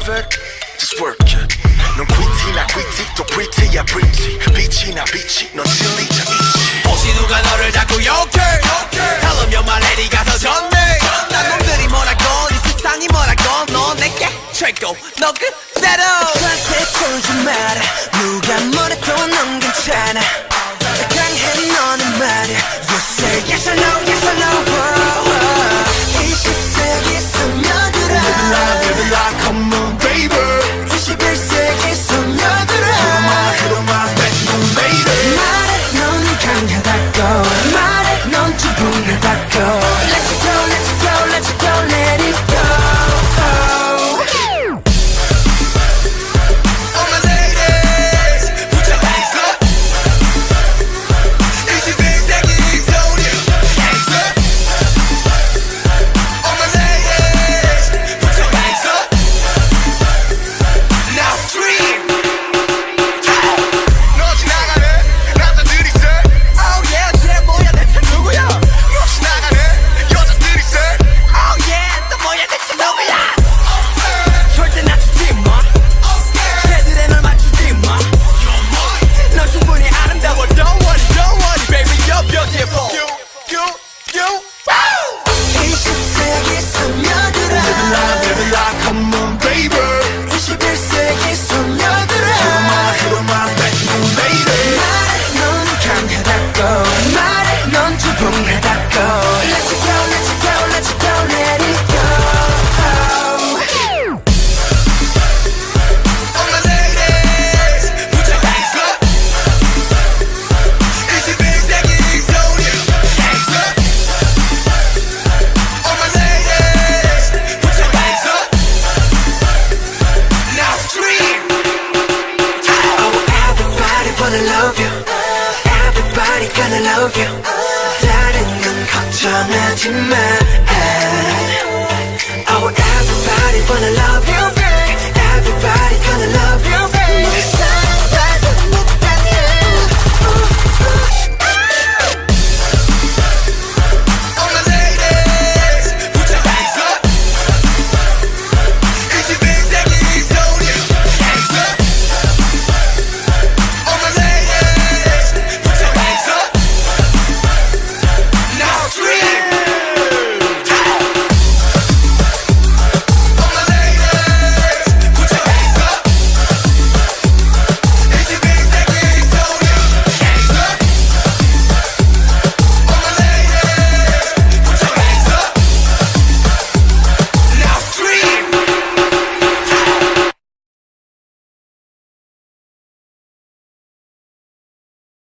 perfect? Just work it. 넌 quity나 quity 또 pretty야 pretty. 빛이나 빛이 넌 진리자 빛이. 혹시 누가 너를 자꾸 욕해? Tell em my lady 가서 전해. 난 놈들이 뭐라고 이 세상이 뭐라고 너 내게 최고 너 그대로. 나한테 쫄지 마라. 누가 뭐래도 넌 괜찮아. gonna love you. Everybody gonna love you. 다른 건 걱정하지 마.